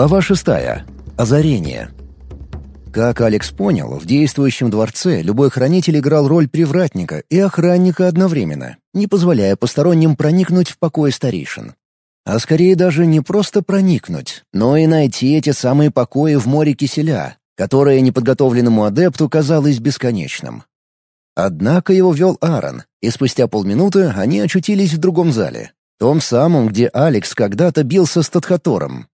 Глава шестая. Озарение. Как Алекс понял, в действующем дворце любой хранитель играл роль привратника и охранника одновременно, не позволяя посторонним проникнуть в покой старейшин. А скорее даже не просто проникнуть, но и найти эти самые покои в море киселя, которое неподготовленному адепту казалось бесконечным. Однако его вел Аарон, и спустя полминуты они очутились в другом зале, том самом, где Алекс когда-то бился с Тадхатором.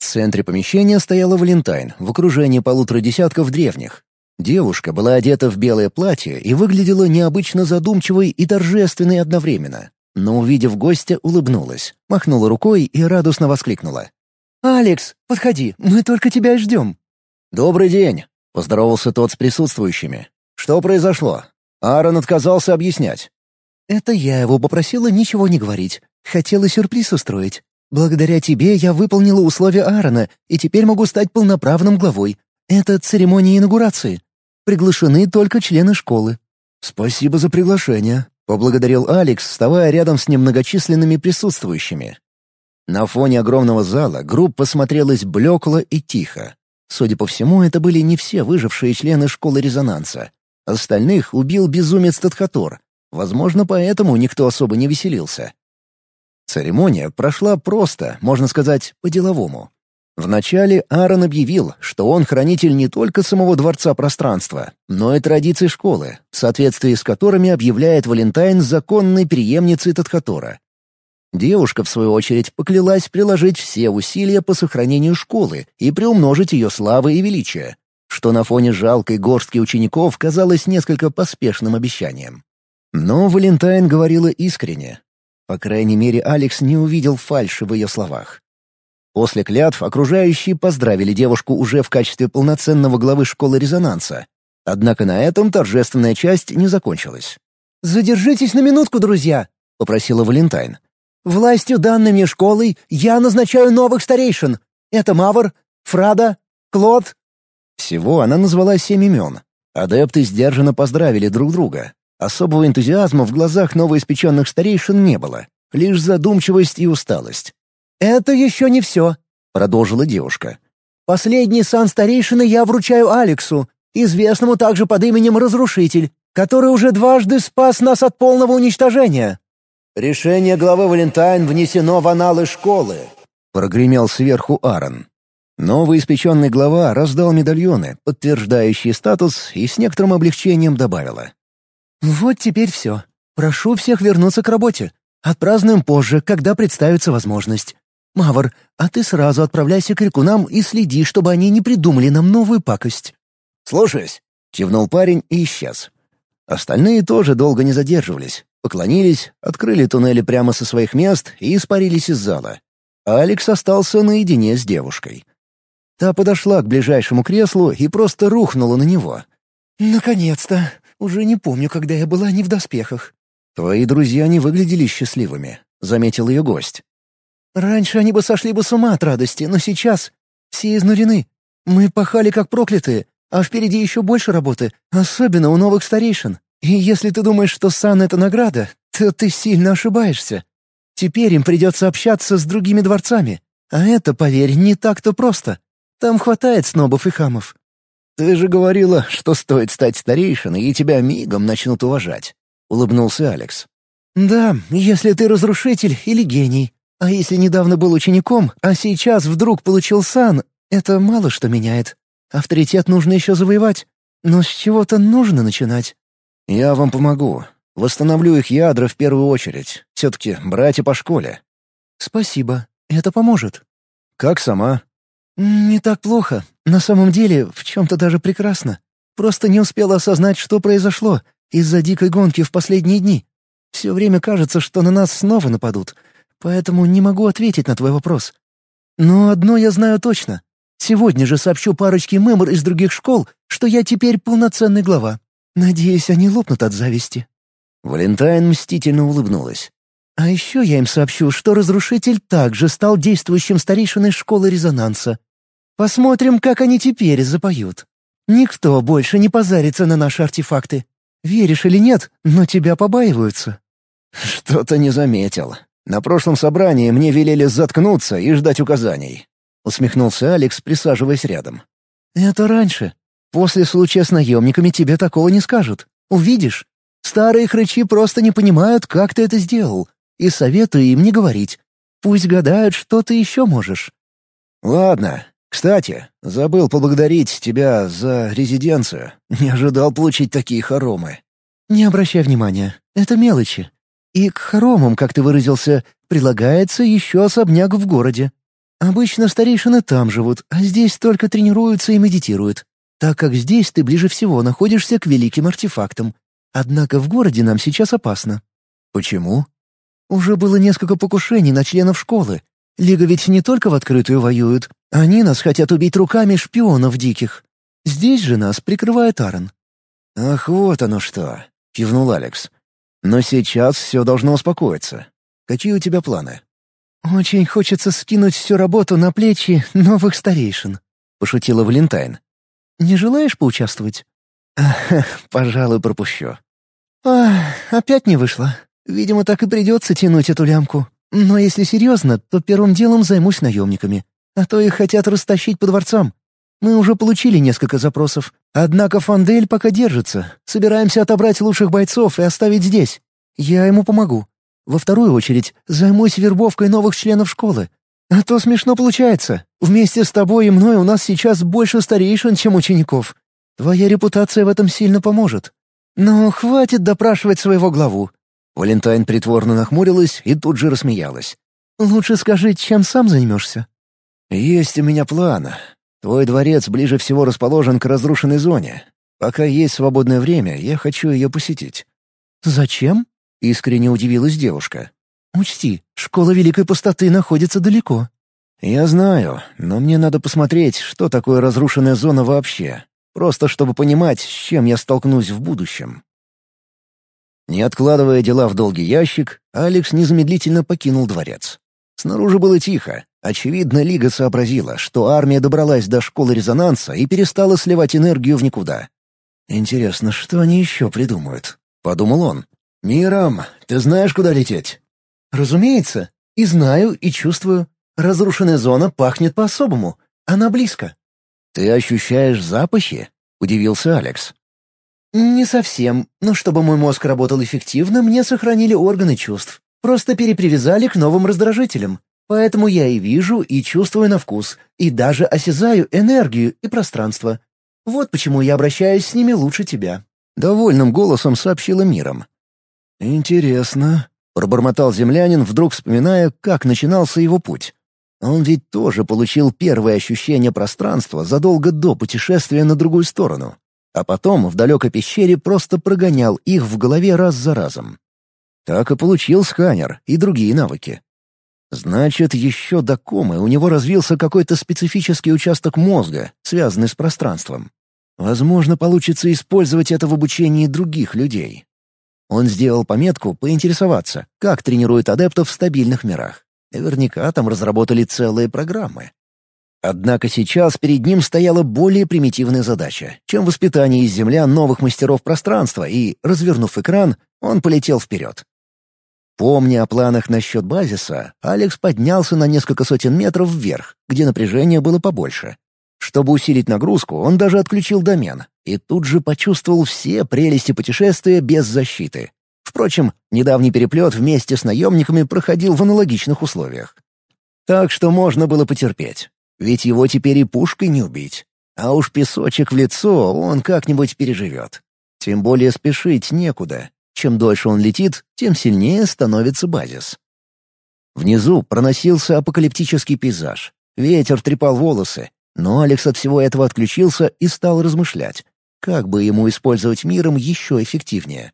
В центре помещения стояла Валентайн в окружении полутора десятков древних. Девушка была одета в белое платье и выглядела необычно задумчивой и торжественной одновременно. Но, увидев гостя, улыбнулась, махнула рукой и радостно воскликнула. «Алекс, подходи, мы только тебя ждем». «Добрый день», — поздоровался тот с присутствующими. «Что произошло? Аарон отказался объяснять». «Это я его попросила ничего не говорить. Хотела сюрприз устроить. Благодаря тебе я выполнила условия Аарона и теперь могу стать полноправным главой. Это церемония инаугурации. Приглашены только члены школы». «Спасибо за приглашение», — поблагодарил Алекс, вставая рядом с немногочисленными присутствующими. На фоне огромного зала группа смотрелась блекло и тихо. Судя по всему, это были не все выжившие члены школы резонанса. Остальных убил безумец Тадхатор. Возможно, поэтому никто особо не веселился. Церемония прошла просто, можно сказать, по-деловому. Вначале Аарон объявил, что он хранитель не только самого Дворца Пространства, но и традиций школы, в соответствии с которыми объявляет Валентайн законной преемницей Тадхатора. Девушка, в свою очередь, поклялась приложить все усилия по сохранению школы и приумножить ее славы и величие, что на фоне жалкой горстки учеников казалось несколько поспешным обещанием. Но Валентайн говорила искренне. По крайней мере, Алекс не увидел фальши в ее словах. После клятв окружающие поздравили девушку уже в качестве полноценного главы школы резонанса. Однако на этом торжественная часть не закончилась. «Задержитесь на минутку, друзья!» — попросила Валентайн. «Властью, данной мне школой, я назначаю новых старейшин. Это Мавр, Фрада, Клод». Всего она назвала семь имен. Адепты сдержанно поздравили друг друга, Особого энтузиазма в глазах новоиспеченных старейшин не было, лишь задумчивость и усталость. «Это еще не все», — продолжила девушка. «Последний сан старейшины я вручаю Алексу, известному также под именем Разрушитель, который уже дважды спас нас от полного уничтожения». «Решение главы Валентайн внесено в аналы школы», — прогремел сверху Аарон. Новоиспеченный глава раздал медальоны, подтверждающие статус, и с некоторым облегчением добавила. «Вот теперь все. Прошу всех вернуться к работе. Отпразднуем позже, когда представится возможность. Мавр, а ты сразу отправляйся к рекунам и следи, чтобы они не придумали нам новую пакость». «Слушаюсь», — кивнул парень и исчез. Остальные тоже долго не задерживались. Поклонились, открыли туннели прямо со своих мест и испарились из зала. А Алекс остался наедине с девушкой. Та подошла к ближайшему креслу и просто рухнула на него. «Наконец-то! Уже не помню, когда я была не в доспехах». «Твои друзья не выглядели счастливыми», — заметил ее гость. «Раньше они бы сошли бы с ума от радости, но сейчас все изнурены. Мы пахали как проклятые, а впереди еще больше работы, особенно у новых старейшин. И если ты думаешь, что сан — это награда, то ты сильно ошибаешься. Теперь им придется общаться с другими дворцами. А это, поверь, не так-то просто. Там хватает снобов и хамов. «Ты же говорила, что стоит стать старейшиной, и тебя мигом начнут уважать», — улыбнулся Алекс. «Да, если ты разрушитель или гений. А если недавно был учеником, а сейчас вдруг получил сан, это мало что меняет. Авторитет нужно еще завоевать. Но с чего-то нужно начинать». «Я вам помогу. Восстановлю их ядра в первую очередь. Все-таки братья по школе». «Спасибо. Это поможет». «Как сама?» «Не так плохо. На самом деле, в чем-то даже прекрасно. Просто не успела осознать, что произошло из-за дикой гонки в последние дни. Все время кажется, что на нас снова нападут, поэтому не могу ответить на твой вопрос. Но одно я знаю точно. Сегодня же сообщу парочке мемор из других школ, что я теперь полноценный глава. Надеюсь, они лопнут от зависти». Валентайн мстительно улыбнулась. «А еще я им сообщу, что Разрушитель также стал действующим старейшиной школы резонанса, Посмотрим, как они теперь запоют. Никто больше не позарится на наши артефакты. Веришь или нет, но тебя побаиваются». «Что-то не заметил. На прошлом собрании мне велели заткнуться и ждать указаний». усмехнулся Алекс, присаживаясь рядом. «Это раньше. После случая с наемниками тебе такого не скажут. Увидишь. Старые хрычи просто не понимают, как ты это сделал, и советую им не говорить. Пусть гадают, что ты еще можешь». «Ладно. Кстати, забыл поблагодарить тебя за резиденцию. Не ожидал получить такие хоромы». «Не обращай внимания. Это мелочи. И к хоромам, как ты выразился, прилагается еще особняк в городе. Обычно старейшины там живут, а здесь только тренируются и медитируют, так как здесь ты ближе всего находишься к великим артефактам. Однако в городе нам сейчас опасно». «Почему?» «Уже было несколько покушений на членов школы. Лига ведь не только в открытую воюют. Они нас хотят убить руками шпионов диких. Здесь же нас прикрывает Аарон». «Ах, вот оно что!» — кивнул Алекс. «Но сейчас все должно успокоиться. Какие у тебя планы?» «Очень хочется скинуть всю работу на плечи новых старейшин», — пошутила Валентайн. «Не желаешь поучаствовать?» «Пожалуй, пропущу». «Ах, опять не вышло. Видимо, так и придется тянуть эту лямку. Но если серьезно, то первым делом займусь наемниками. А то их хотят растащить по дворцам. Мы уже получили несколько запросов. Однако Фандель пока держится. Собираемся отобрать лучших бойцов и оставить здесь. Я ему помогу. Во вторую очередь займусь вербовкой новых членов школы. А то смешно получается. Вместе с тобой и мной у нас сейчас больше старейшин, чем учеников. Твоя репутация в этом сильно поможет. Но хватит допрашивать своего главу». Валентайн притворно нахмурилась и тут же рассмеялась. «Лучше скажи, чем сам займешься?» «Есть у меня план. Твой дворец ближе всего расположен к разрушенной зоне. Пока есть свободное время, я хочу ее посетить». «Зачем?» — искренне удивилась девушка. «Учти, школа Великой Пустоты находится далеко». «Я знаю, но мне надо посмотреть, что такое разрушенная зона вообще, просто чтобы понимать, с чем я столкнусь в будущем». Не откладывая дела в долгий ящик, Алекс незамедлительно покинул дворец. Снаружи было тихо, Очевидно, Лига сообразила, что армия добралась до школы резонанса и перестала сливать энергию в никуда. «Интересно, что они еще придумают?» — подумал он. «Миром, ты знаешь, куда лететь?» «Разумеется. И знаю, и чувствую. Разрушенная зона пахнет по-особому. Она близко». «Ты ощущаешь запахи?» — удивился Алекс. «Не совсем, но чтобы мой мозг работал эффективно, мне сохранили органы чувств. Просто перепривязали к новым раздражителям. Поэтому я и вижу, и чувствую на вкус, и даже осязаю энергию и пространство. Вот почему я обращаюсь с ними лучше тебя». Довольным голосом сообщила миром. «Интересно», — пробормотал землянин, вдруг вспоминая, как начинался его путь. Он ведь тоже получил первое ощущение пространства задолго до путешествия на другую сторону, а потом в далекой пещере просто прогонял их в голове раз за разом. Так и получил сканер и другие навыки. Значит, еще до комы у него развился какой-то специфический участок мозга, связанный с пространством. Возможно, получится использовать это в обучении других людей. Он сделал пометку поинтересоваться, как тренируют адептов в стабильных мирах. Наверняка там разработали целые программы. Однако сейчас перед ним стояла более примитивная задача, чем воспитание из землян новых мастеров пространства, и, развернув экран, он полетел вперед. Помня о планах насчет базиса, Алекс поднялся на несколько сотен метров вверх, где напряжение было побольше. Чтобы усилить нагрузку, он даже отключил домен, и тут же почувствовал все прелести путешествия без защиты. Впрочем, недавний переплет вместе с наемниками проходил в аналогичных условиях. Так что можно было потерпеть, ведь его теперь и пушкой не убить. А уж песочек в лицо он как-нибудь переживет. Тем более спешить некуда, чем дольше он летит, тем сильнее становится базис. Внизу проносился апокалиптический пейзаж. Ветер трепал волосы, но Алекс от всего этого отключился и стал размышлять, как бы ему использовать миром еще эффективнее.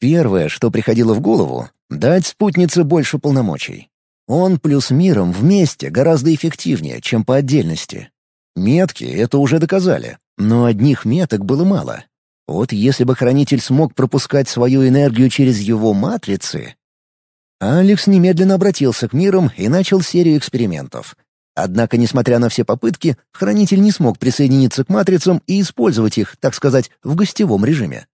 Первое, что приходило в голову — дать спутнице больше полномочий. Он плюс миром вместе гораздо эффективнее, чем по отдельности. Метки это уже доказали, но одних меток было мало. Вот если бы хранитель смог пропускать свою энергию через его матрицы... Алекс немедленно обратился к мирам и начал серию экспериментов. Однако, несмотря на все попытки, хранитель не смог присоединиться к матрицам и использовать их, так сказать, в гостевом режиме.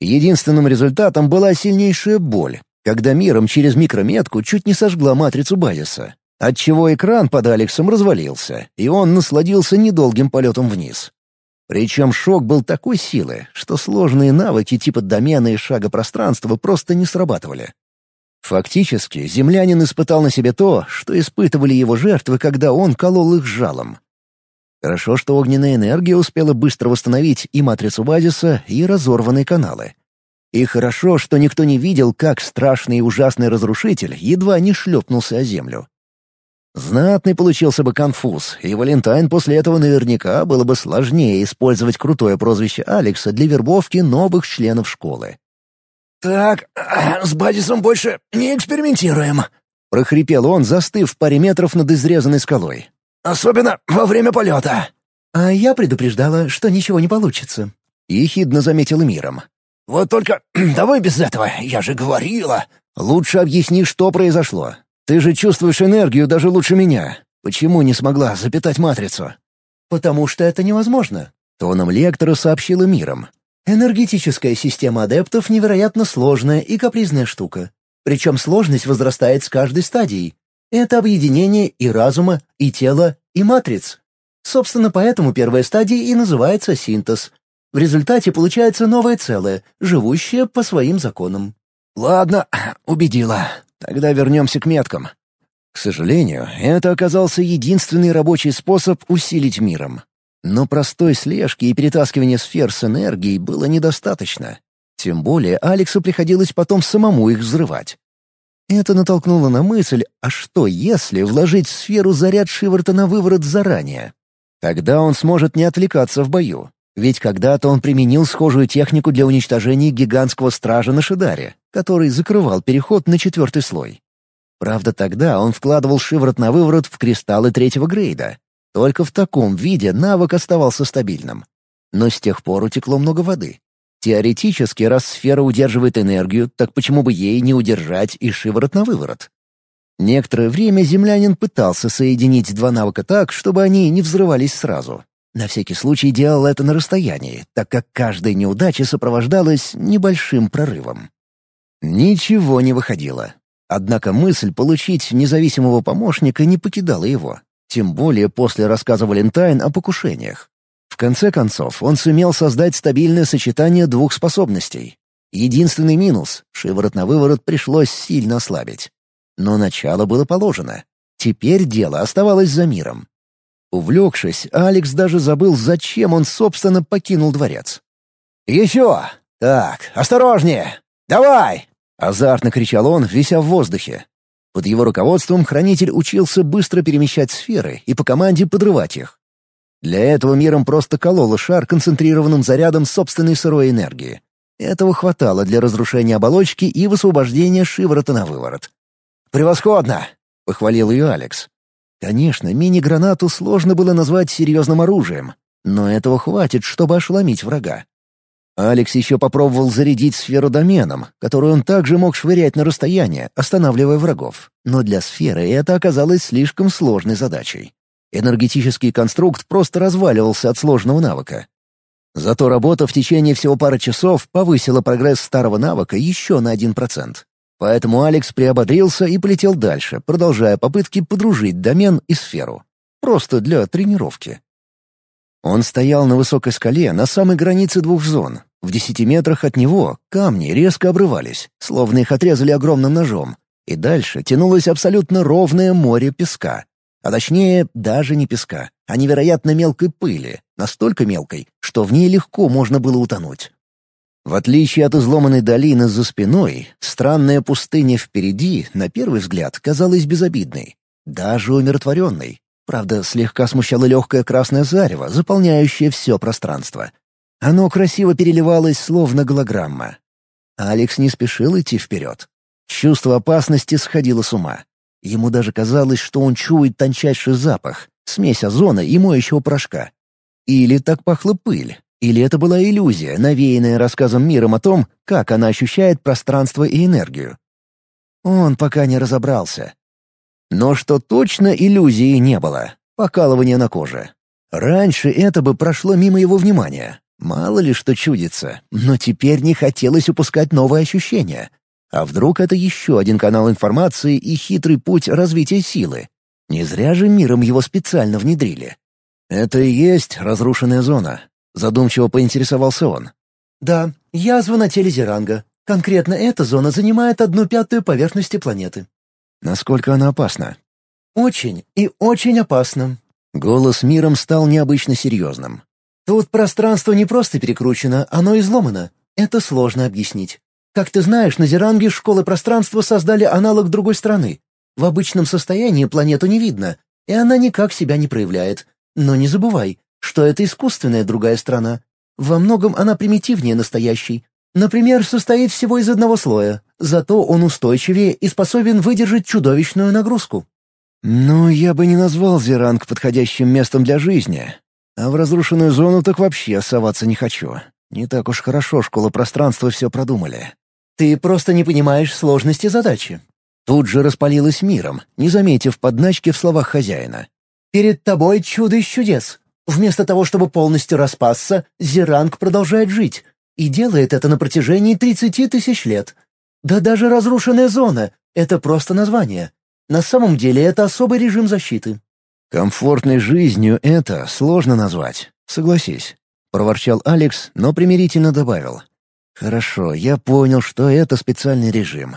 Единственным результатом была сильнейшая боль, когда миром через микрометку чуть не сожгла матрицу базиса. отчего экран под Алексом развалился, и он насладился недолгим полетом вниз. Причем шок был такой силы, что сложные навыки типа домена и шага пространства просто не срабатывали. Фактически, землянин испытал на себе то, что испытывали его жертвы, когда он колол их жалом. Хорошо, что огненная энергия успела быстро восстановить и матрицу базиса, и разорванные каналы. И хорошо, что никто не видел, как страшный и ужасный разрушитель едва не шлепнулся о землю. Знатный получился бы конфуз, и Валентайн после этого наверняка было бы сложнее использовать крутое прозвище Алекса для вербовки новых членов школы. «Так, с базисом больше не экспериментируем», — прохрипел он, застыв в паре метров над изрезанной скалой. «Особенно во время полета». «А я предупреждала, что ничего не получится», — ехидно заметил миром. «Вот только давай без этого, я же говорила». «Лучше объясни, что произошло. Ты же чувствуешь энергию даже лучше меня. Почему не смогла запитать матрицу?» «Потому что это невозможно», — тоном лектора сообщила миром. «Энергетическая система адептов невероятно сложная и капризная штука. Причем сложность возрастает с каждой стадией. Это объединение и разума, и тела, и матриц. Собственно, поэтому первая стадия и называется синтез, в результате получается новое целое, живущее по своим законам. «Ладно, убедила. Тогда вернемся к меткам». К сожалению, это оказался единственный рабочий способ усилить миром. Но простой слежки и перетаскивания сфер с энергией было недостаточно. Тем более Алексу приходилось потом самому их взрывать. Это натолкнуло на мысль, а что если вложить в сферу заряд Шиворта на выворот заранее? Тогда он сможет не отвлекаться в бою, ведь когда-то он применил схожую технику для уничтожения гигантского стража на Шидаре, который закрывал переход на четвертый слой. Правда, тогда он вкладывал шиворот на выворот в кристаллы третьего грейда. Только в таком виде навык оставался стабильным. Но с тех пор утекло много воды. Теоретически, раз сфера удерживает энергию, так почему бы ей не удержать и шиворот на выворот? Некоторое время землянин пытался соединить два навыка так, чтобы они не взрывались сразу, на всякий случай делал это на расстоянии, так как каждая неудача сопровождалась небольшим прорывом. Ничего не выходило. Однако мысль получить независимого помощника не покидала его, тем более после рассказа Валентайн о покушениях. В конце концов, он сумел создать стабильное сочетание двух способностей. Единственный минус — шиворот на выворот пришлось сильно ослабить. Но начало было положено. Теперь дело оставалось за миром. Увлекшись, Алекс даже забыл, зачем он, собственно, покинул дворец. «Еще! Так, осторожнее! Давай!» — азартно кричал он, вися в воздухе. Под его руководством хранитель учился быстро перемещать сферы и по команде подрывать их. Для этого миром просто кололо шар концентрированным зарядом собственной сырой энергии. Этого хватало для разрушения оболочки и высвобождения шиворота на выворот. «Превосходно!» — похвалил ее Алекс. Конечно, мини-гранату сложно было назвать серьезным оружием, но этого хватит, чтобы ошеломить врага. Алекс еще попробовал зарядить сферу доменом, которую он также мог швырять на расстояние, останавливая врагов. Но для сферы это оказалось слишком сложной задачей. Энергетический конструкт просто разваливался от сложного навыка. Зато работа в течение всего пары часов повысила прогресс старого навыка еще на 1%. Поэтому Алекс приободрился и полетел дальше, продолжая попытки подружить домен и сферу. Просто для тренировки. Он стоял на высокой скале на самой границе двух зон. В десяти метрах от него камни резко обрывались, словно их отрезали огромным ножом. И дальше тянулось абсолютно ровное море песка. А точнее, даже не песка, а невероятно мелкой пыли, настолько мелкой, что в ней легко можно было утонуть. В отличие от изломанной долины за спиной, странная пустыня впереди, на первый взгляд, казалась безобидной, даже умиротворенной. Правда, слегка смущало легкое красное зарево, заполняющее все пространство. Оно красиво переливалось, словно голограмма. Алекс не спешил идти вперед. Чувство опасности сходило с ума. Ему даже казалось, что он чует тончайший запах, смесь озона и моющего порошка. Или так пахла пыль, или это была иллюзия, навеянная рассказом миром о том, как она ощущает пространство и энергию? Он пока не разобрался. Но что точно иллюзии не было — покалывание на коже. Раньше это бы прошло мимо его внимания. Мало ли что чудится, но теперь не хотелось упускать новые ощущения. А вдруг это еще один канал информации и хитрый путь развития силы? Не зря же миром его специально внедрили. «Это и есть разрушенная зона», — задумчиво поинтересовался он. «Да, язва на теле Зеранга. Конкретно эта зона занимает одну пятую поверхности планеты». «Насколько она опасна?» «Очень и очень опасна». Голос миром стал необычно серьезным. «Тут пространство не просто перекручено, оно изломано. Это сложно объяснить. Как ты знаешь, на Зеранге школы пространства создали аналог другой страны. В обычном состоянии планету не видно, и она никак себя не проявляет. Но не забывай, что это искусственная другая страна. Во многом она примитивнее настоящей. Например, состоит всего из одного слоя, зато он устойчивее и способен выдержать чудовищную нагрузку. «Ну, я бы не назвал Зеранг подходящим местом для жизни. А в разрушенную зону так вообще соваться не хочу. Не так уж хорошо школа пространства все продумали». «Ты просто не понимаешь сложности задачи». Тут же распалилась миром, не заметив подначки в словах хозяина. Перед тобой чудо из чудес. Вместо того, чтобы полностью распасться, Зеранг продолжает жить. И делает это на протяжении 30 тысяч лет. Да даже разрушенная зона — это просто название. На самом деле это особый режим защиты. «Комфортной жизнью это сложно назвать, согласись», — проворчал Алекс, но примирительно добавил. «Хорошо, я понял, что это специальный режим.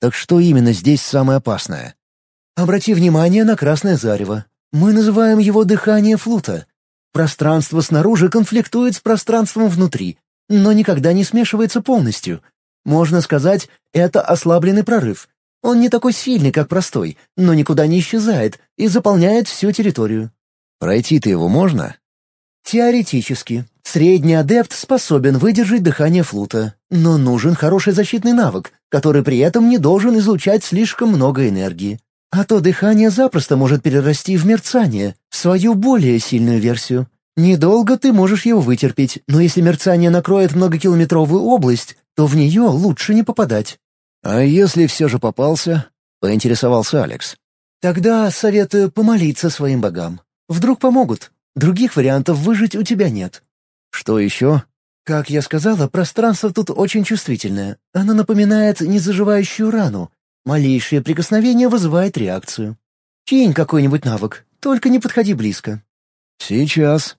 Так что именно здесь самое опасное?» «Обрати внимание на красное зарево. Мы называем его дыхание флута. Пространство снаружи конфликтует с пространством внутри, но никогда не смешивается полностью. Можно сказать, это ослабленный прорыв. Он не такой сильный, как простой, но никуда не исчезает и заполняет всю территорию. Пройти-то его можно? Теоретически. Средний адепт способен выдержать дыхание флута, но нужен хороший защитный навык, который при этом не должен излучать слишком много энергии. А то дыхание запросто может перерасти в мерцание, в свою более сильную версию. Недолго ты можешь его вытерпеть, но если мерцание накроет многокилометровую область, то в нее лучше не попадать. «А если все же попался?» — поинтересовался Алекс. «Тогда советую помолиться своим богам. Вдруг помогут. Других вариантов выжить у тебя нет». «Что еще?» «Как я сказала, пространство тут очень чувствительное. Оно напоминает незаживающую рану, Малейшее прикосновение вызывает реакцию. Кинь какой-нибудь навык, только не подходи близко. Сейчас.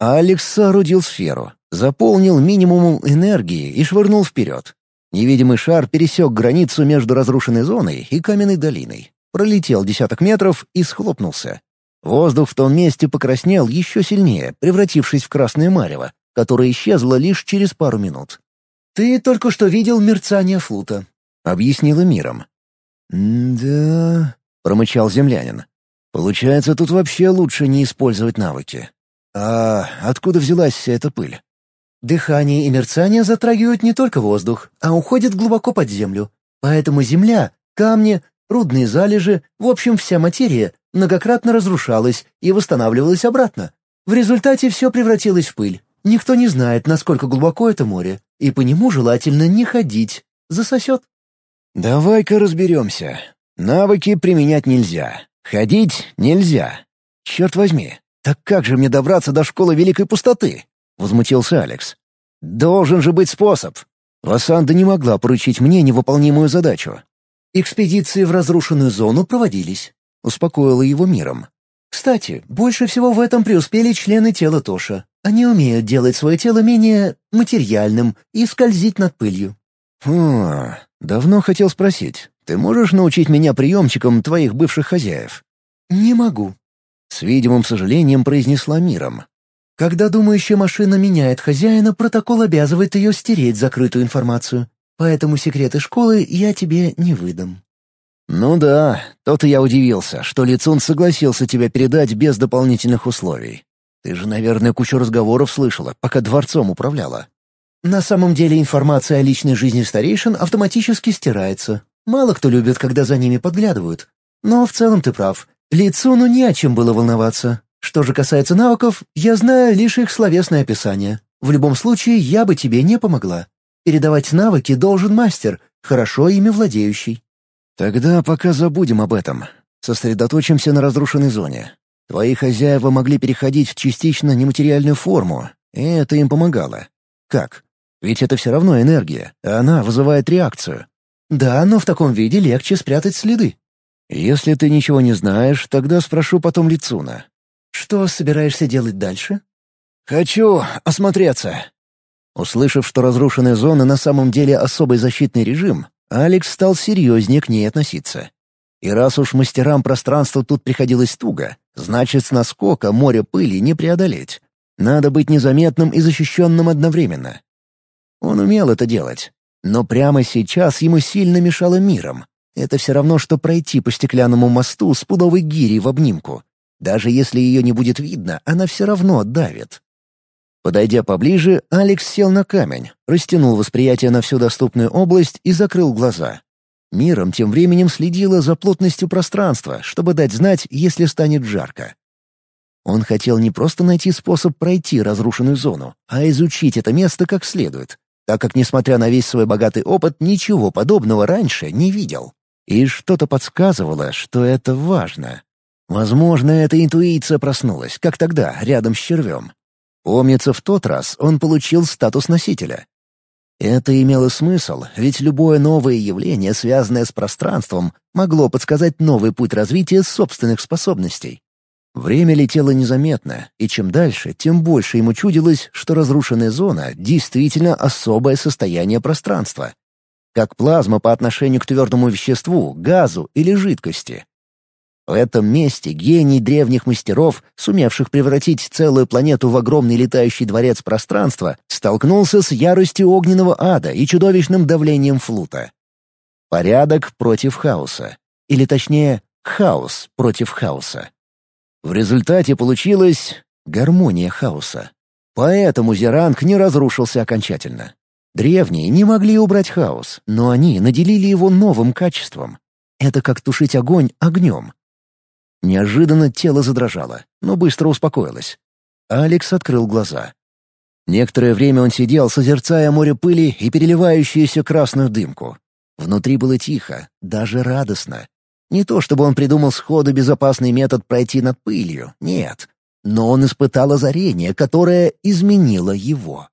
Алекс соорудил сферу, заполнил минимумом энергии и швырнул вперед. Невидимый шар пересек границу между разрушенной зоной и каменной долиной. Пролетел десяток метров и схлопнулся. Воздух в том месте покраснел еще сильнее, превратившись в красное марево, которое исчезло лишь через пару минут. «Ты только что видел мерцание флута», — объяснила миром. «Да...» — промычал землянин. «Получается, тут вообще лучше не использовать навыки. А откуда взялась вся эта пыль?» «Дыхание и мерцание затрагивают не только воздух, а уходят глубоко под землю. Поэтому земля, камни, рудные залежи, в общем, вся материя многократно разрушалась и восстанавливалась обратно. В результате все превратилось в пыль. Никто не знает, насколько глубоко это море, и по нему желательно не ходить. Засосет. «Давай-ка разберемся. Навыки применять нельзя. Ходить нельзя. Черт возьми, так как же мне добраться до школы Великой Пустоты?» — возмутился Алекс. «Должен же быть способ. Васанда не могла поручить мне невыполнимую задачу». «Экспедиции в разрушенную зону проводились», — успокоила его миром. «Кстати, больше всего в этом преуспели члены тела Тоша. Они умеют делать свое тело менее материальным и скользить над пылью». «Хм, Давно хотел спросить, ты можешь научить меня приемчикам твоих бывших хозяев?» «Не могу», — с видимым сожалением произнесла миром. «Когда думающая машина меняет хозяина, протокол обязывает ее стереть закрытую информацию, поэтому секреты школы я тебе не выдам». «Ну да, то-то я удивился, что Лицун согласился тебя передать без дополнительных условий. Ты же, наверное, кучу разговоров слышала, пока дворцом управляла». На самом деле информация о личной жизни старейшин автоматически стирается. Мало кто любит, когда за ними подглядывают. Но в целом ты прав. Лицуну не о чем было волноваться. Что же касается навыков, я знаю лишь их словесное описание. В любом случае, я бы тебе не помогла. Передавать навыки должен мастер, хорошо ими владеющий. Тогда пока забудем об этом. Сосредоточимся на разрушенной зоне. Твои хозяева могли переходить в частично нематериальную форму, и это им помогало. Как? Ведь это все равно энергия, а она вызывает реакцию. Да, но в таком виде легче спрятать следы. «Если ты ничего не знаешь, тогда спрошу потом Лицуна». «Что собираешься делать дальше?» «Хочу осмотреться». Услышав, что разрушенная зона на самом деле особый защитный режим, Алекс стал серьезнее к ней относиться. И раз уж мастерам пространства тут приходилось туго, значит, с наскока море пыли не преодолеть. Надо быть незаметным и защищенным одновременно. Он умел это делать, но прямо сейчас ему сильно мешало миром. Это все равно, что пройти по стеклянному мосту с пудовой гирей в обнимку. Даже если ее не будет видно, она все равно давит. Подойдя поближе, Алекс сел на камень, растянул восприятие на всю доступную область и закрыл глаза. Миром тем временем следила за плотностью пространства, чтобы дать знать, если станет жарко. Он хотел не просто найти способ пройти разрушенную зону, а изучить это место как следует, так как, несмотря на весь свой богатый опыт, ничего подобного раньше не видел. И что-то подсказывало, что это важно. Возможно, эта интуиция проснулась, как тогда, рядом с червем. Помнится, в тот раз он получил статус носителя. Это имело смысл, ведь любое новое явление, связанное с пространством, могло подсказать новый путь развития собственных способностей. Время летело незаметно, и чем дальше, тем больше ему чудилось, что разрушенная зона действительно особое состояние пространства. Как плазма по отношению к твердому веществу, газу или жидкости. В этом месте гений древних мастеров, сумевших превратить целую планету в огромный летающий дворец пространства, столкнулся с яростью огненного ада и чудовищным давлением флута. Порядок против хаоса. Или точнее, хаос против хаоса. В результате получилась гармония хаоса. Поэтому Зеранг не разрушился окончательно. Древние не могли убрать хаос, но они наделили его новым качеством. Это как тушить огонь огнем. Неожиданно тело задрожало, но быстро успокоилось. Алекс открыл глаза. Некоторое время он сидел, созерцая море пыли и переливающуюся красную дымку. Внутри было тихо, даже радостно. Не то чтобы он придумал сходу безопасный метод пройти над пылью, нет. Но он испытал озарение, которое изменило его.